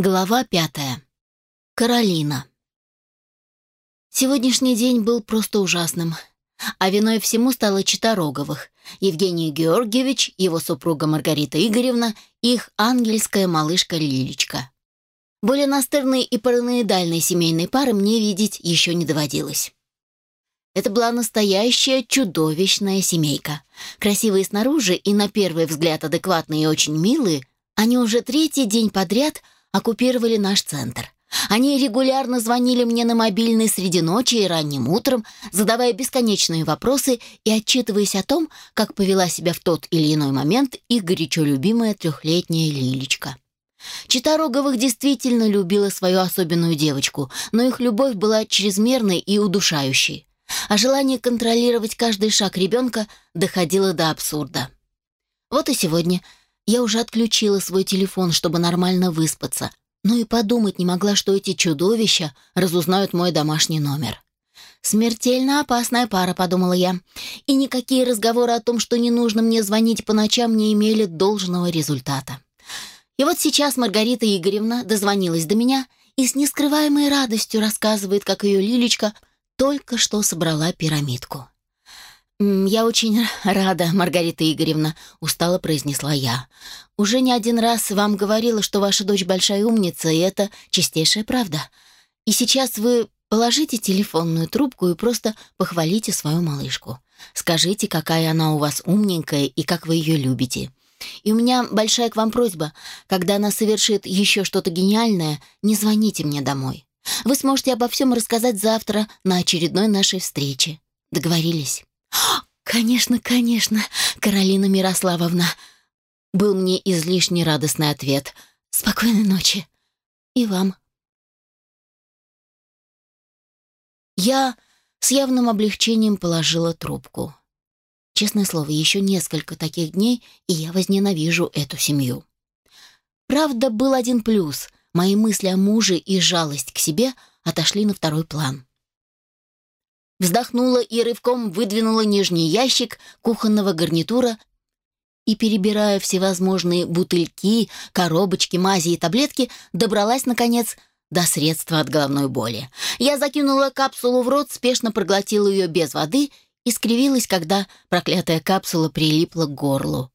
Глава пятая. Каролина. Сегодняшний день был просто ужасным. А виной всему стало чита Роговых. Евгений Георгиевич, его супруга Маргарита Игоревна их ангельская малышка Лилечка. Более настырной и параноидальной семейной пары мне видеть еще не доводилось. Это была настоящая чудовищная семейка. Красивые снаружи и на первый взгляд адекватные и очень милые, они уже третий день подряд – оккупировали наш центр. Они регулярно звонили мне на мобильный среди ночи и ранним утром, задавая бесконечные вопросы и отчитываясь о том, как повела себя в тот или иной момент их горячо любимая трехлетняя Лилечка. Чита Роговых действительно любила свою особенную девочку, но их любовь была чрезмерной и удушающей. А желание контролировать каждый шаг ребенка доходило до абсурда. Вот и сегодня я уже отключила свой телефон, чтобы нормально выспаться, но и подумать не могла, что эти чудовища разузнают мой домашний номер. «Смертельно опасная пара», — подумала я. И никакие разговоры о том, что не нужно мне звонить по ночам, не имели должного результата. И вот сейчас Маргарита Игоревна дозвонилась до меня и с нескрываемой радостью рассказывает, как ее Лилечка только что собрала пирамидку. «Я очень рада, Маргарита Игоревна», — устало произнесла я. «Уже не один раз вам говорила, что ваша дочь большая умница, и это чистейшая правда. И сейчас вы положите телефонную трубку и просто похвалите свою малышку. Скажите, какая она у вас умненькая и как вы ее любите. И у меня большая к вам просьба, когда она совершит еще что-то гениальное, не звоните мне домой. Вы сможете обо всем рассказать завтра на очередной нашей встрече. Договорились?» «Конечно, конечно, Каролина Мирославовна!» Был мне излишне радостный ответ. «Спокойной ночи!» «И вам!» Я с явным облегчением положила трубку. Честное слово, еще несколько таких дней, и я возненавижу эту семью. Правда, был один плюс. Мои мысли о муже и жалость к себе отошли на второй план. Вздохнула и рывком выдвинула нижний ящик кухонного гарнитура и, перебирая всевозможные бутыльки, коробочки, мази и таблетки, добралась, наконец, до средства от головной боли. Я закинула капсулу в рот, спешно проглотила ее без воды и скривилась, когда проклятая капсула прилипла к горлу.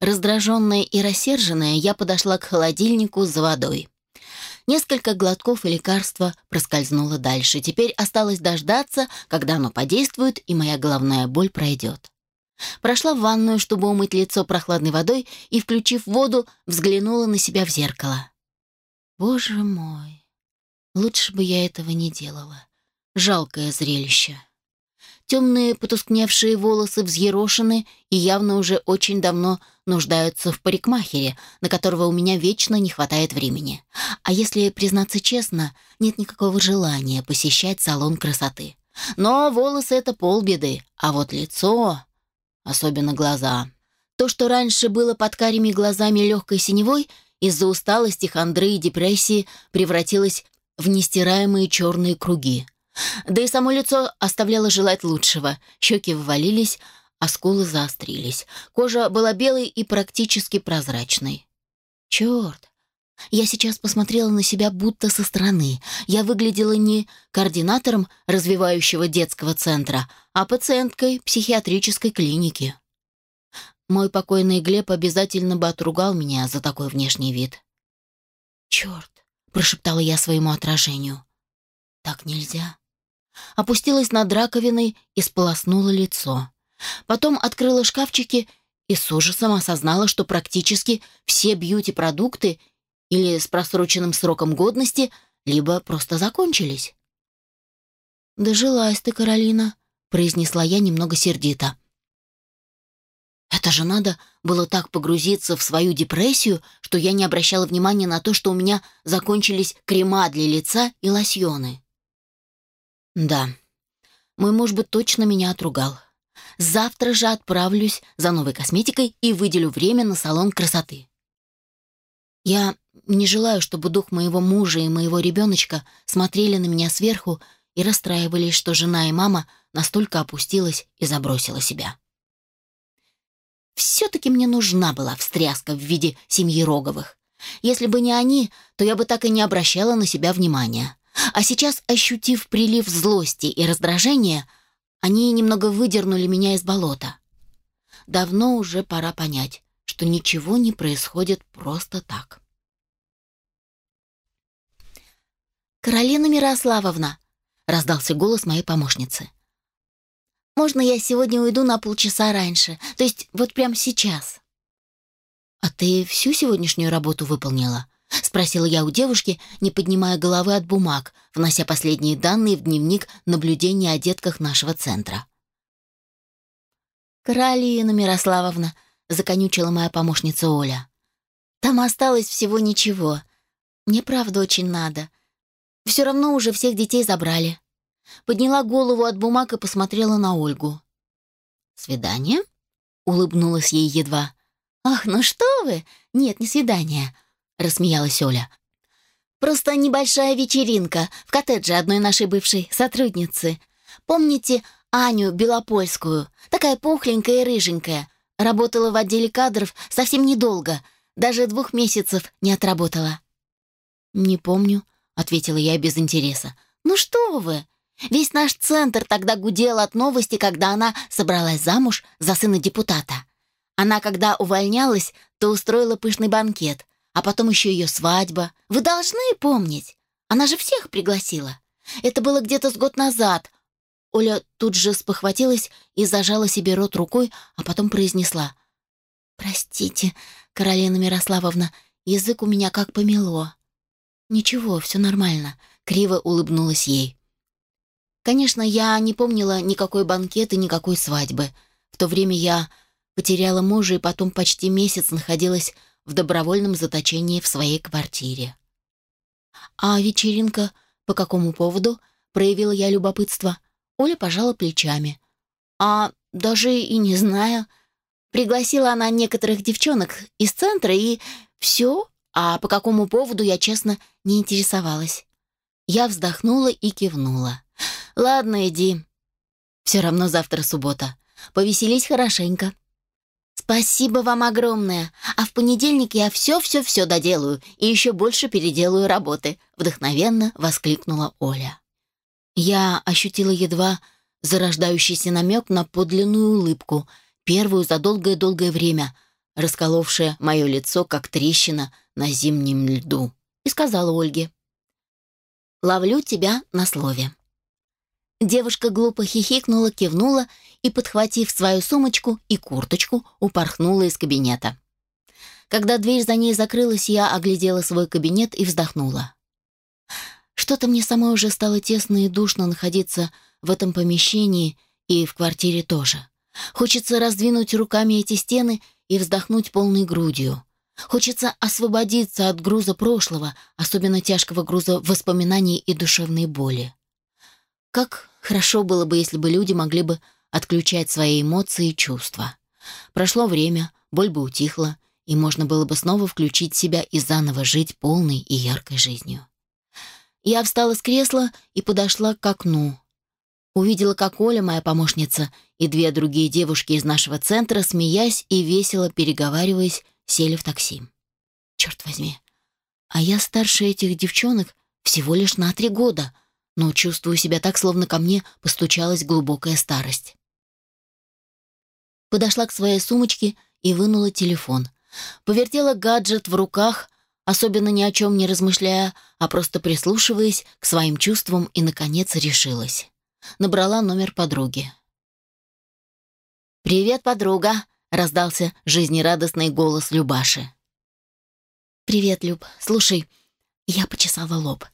Раздраженная и рассерженная, я подошла к холодильнику за водой. Несколько глотков и лекарства проскользнуло дальше. Теперь осталось дождаться, когда оно подействует, и моя головная боль пройдет. Прошла в ванную, чтобы умыть лицо прохладной водой, и, включив воду, взглянула на себя в зеркало. Боже мой, лучше бы я этого не делала. Жалкое зрелище. Темные потускневшие волосы взъерошены и явно уже очень давно нуждаются в парикмахере, на которого у меня вечно не хватает времени. А если признаться честно, нет никакого желания посещать салон красоты. Но волосы — это полбеды, а вот лицо, особенно глаза. То, что раньше было под карими глазами легкой синевой, из-за усталости, хандры и депрессии превратилось в нестираемые черные круги — да и само лицо оставляло желать лучшего. Щеки ввалились, а скулы заострились. Кожа была белой и практически прозрачной. Черт! Я сейчас посмотрела на себя будто со стороны. Я выглядела не координатором развивающего детского центра, а пациенткой психиатрической клиники. Мой покойный Глеб обязательно бы отругал меня за такой внешний вид. «Черт!» — прошептала я своему отражению. «Так нельзя опустилась над раковиной и сполоснула лицо. Потом открыла шкафчики и с ужасом осознала, что практически все бьюти-продукты или с просроченным сроком годности, либо просто закончились. «Дожилась ты, Каролина», — произнесла я немного сердито. Это же надо было так погрузиться в свою депрессию, что я не обращала внимания на то, что у меня закончились крема для лица и лосьоны. Да, мой муж бы точно меня отругал. Завтра же отправлюсь за новой косметикой и выделю время на салон красоты. Я не желаю, чтобы дух моего мужа и моего ребеночка смотрели на меня сверху и расстраивались, что жена и мама настолько опустилась и забросила себя. Все-таки мне нужна была встряска в виде семьи Роговых. Если бы не они, то я бы так и не обращала на себя внимания. А сейчас, ощутив прилив злости и раздражения, они немного выдернули меня из болота. Давно уже пора понять, что ничего не происходит просто так. «Каролина Мирославовна!» — раздался голос моей помощницы. «Можно я сегодня уйду на полчаса раньше? То есть вот прямо сейчас?» «А ты всю сегодняшнюю работу выполнила?» — спросила я у девушки, не поднимая головы от бумаг, внося последние данные в дневник наблюдения о детках нашего центра. «Каролина Мирославовна», — законючила моя помощница Оля. «Там осталось всего ничего. Мне правда очень надо. Все равно уже всех детей забрали. Подняла голову от бумаг и посмотрела на Ольгу. «Свидание?» — улыбнулась ей едва. «Ах, ну что вы! Нет, не свидание!» — рассмеялась Оля. «Просто небольшая вечеринка в коттедже одной нашей бывшей сотрудницы. Помните Аню Белопольскую? Такая пухленькая и рыженькая. Работала в отделе кадров совсем недолго. Даже двух месяцев не отработала». «Не помню», ответила я без интереса. «Ну что вы! Весь наш центр тогда гудел от новости, когда она собралась замуж за сына депутата. Она, когда увольнялась, то устроила пышный банкет, а потом еще ее свадьба. Вы должны помнить. Она же всех пригласила. Это было где-то с год назад. Оля тут же спохватилась и зажала себе рот рукой, а потом произнесла. «Простите, Каролина Мирославовна, язык у меня как помело». «Ничего, все нормально», — криво улыбнулась ей. Конечно, я не помнила никакой банкеты, никакой свадьбы. В то время я потеряла мужа и потом почти месяц находилась в добровольном заточении в своей квартире. А вечеринка по какому поводу? Проявила я любопытство. Оля пожала плечами. А даже и не знаю. Пригласила она некоторых девчонок из центра, и все, а по какому поводу я, честно, не интересовалась. Я вздохнула и кивнула. «Ладно, иди. Все равно завтра суббота. Повеселись хорошенько». «Спасибо вам огромное. А в понедельник я все-все-все доделаю и еще больше переделаю работы», вдохновенно воскликнула Оля. Я ощутила едва зарождающийся намек на подлинную улыбку, первую за долгое-долгое время, расколовшая мое лицо, как трещина на зимнем льду, и сказала Ольге. «Ловлю тебя на слове». Девушка глупо хихикнула, кивнула и, подхватив свою сумочку и курточку, упорхнула из кабинета. Когда дверь за ней закрылась, я оглядела свой кабинет и вздохнула. Что-то мне самой уже стало тесно и душно находиться в этом помещении и в квартире тоже. Хочется раздвинуть руками эти стены и вздохнуть полной грудью. Хочется освободиться от груза прошлого, особенно тяжкого груза воспоминаний и душевной боли. Как хорошо было бы, если бы люди могли бы отключать свои эмоции и чувства. Прошло время, боль бы утихла, и можно было бы снова включить себя и заново жить полной и яркой жизнью. Я встала с кресла и подошла к окну. Увидела, как Оля, моя помощница, и две другие девушки из нашего центра, смеясь и весело переговариваясь, сели в такси. Черт возьми, а я старше этих девчонок всего лишь на три года, но чувствую себя так, словно ко мне постучалась глубокая старость. Подошла к своей сумочке и вынула телефон. Повертела гаджет в руках, особенно ни о чем не размышляя, а просто прислушиваясь к своим чувствам и, наконец, решилась. Набрала номер подруги. «Привет, подруга!» раздался жизнерадостный голос Любаши. «Привет, Люб. Слушай, я почесала лоб.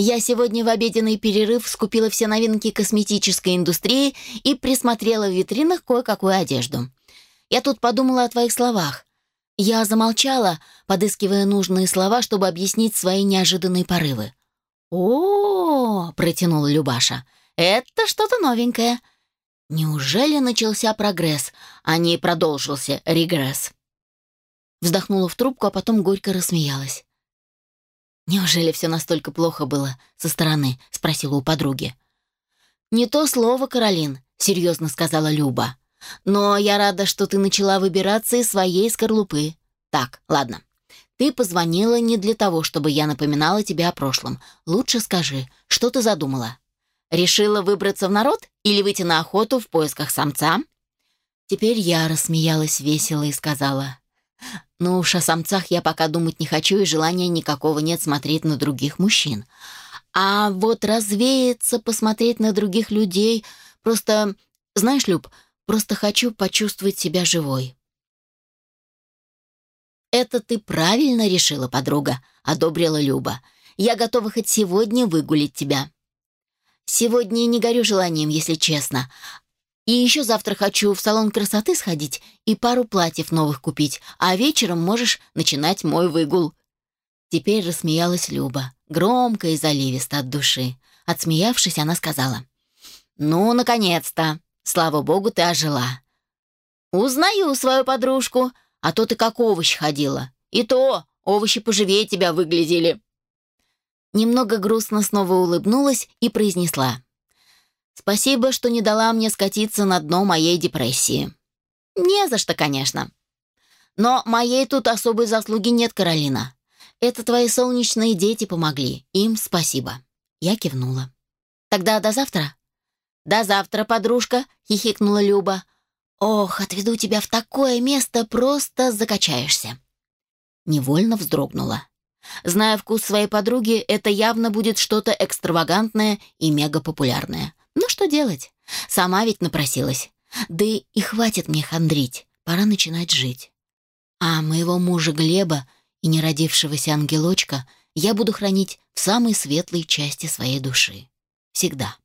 Я сегодня в обеденный перерыв скупила все новинки косметической индустрии и присмотрела в витринах кое-какую одежду. Я тут подумала о твоих словах. Я замолчала, подыскивая нужные слова, чтобы объяснить свои неожиданные порывы. «О, -о, -о протянула Любаша, — это что-то новенькое. Неужели начался прогресс, а не продолжился регресс? Вздохнула в трубку, а потом горько рассмеялась. «Неужели все настолько плохо было со стороны?» — спросила у подруги. «Не то слово, Каролин», — серьезно сказала Люба. «Но я рада, что ты начала выбираться из своей скорлупы. Так, ладно. Ты позвонила не для того, чтобы я напоминала тебе о прошлом. Лучше скажи, что ты задумала? Решила выбраться в народ или выйти на охоту в поисках самца?» Теперь я рассмеялась весело и сказала, «Ну уж о самцах я пока думать не хочу, и желания никакого нет смотреть на других мужчин. А вот развеяться, посмотреть на других людей, просто, знаешь, Люб, просто хочу почувствовать себя живой». «Это ты правильно решила, подруга», — одобрила Люба. «Я готова хоть сегодня выгулить тебя». «Сегодня не горю желанием, если честно. И еще завтра хочу в салон красоты сходить и пару платьев новых купить, а вечером можешь начинать мой выгул». Теперь рассмеялась Люба, громко и заливисто от души. Отсмеявшись, она сказала. «Ну, наконец-то! Слава богу, ты ожила!» «Узнаю свою подружку!» А то ты как овощ ходила. И то овощи поживее тебя выглядели». Немного грустно снова улыбнулась и произнесла. «Спасибо, что не дала мне скатиться на дно моей депрессии». «Не за что, конечно. Но моей тут особой заслуги нет, Каролина. Это твои солнечные дети помогли. Им спасибо». Я кивнула. «Тогда до завтра?» «До завтра, подружка», — хихикнула Люба. «Ох, отведу тебя в такое место, просто закачаешься». Невольно вздрогнула. Зная вкус своей подруги, это явно будет что-то экстравагантное и мегапопулярное. Ну что делать? Сама ведь напросилась. Да и хватит мне хандрить, пора начинать жить. А моего мужа Глеба и неродившегося ангелочка я буду хранить в самой светлой части своей души. Всегда.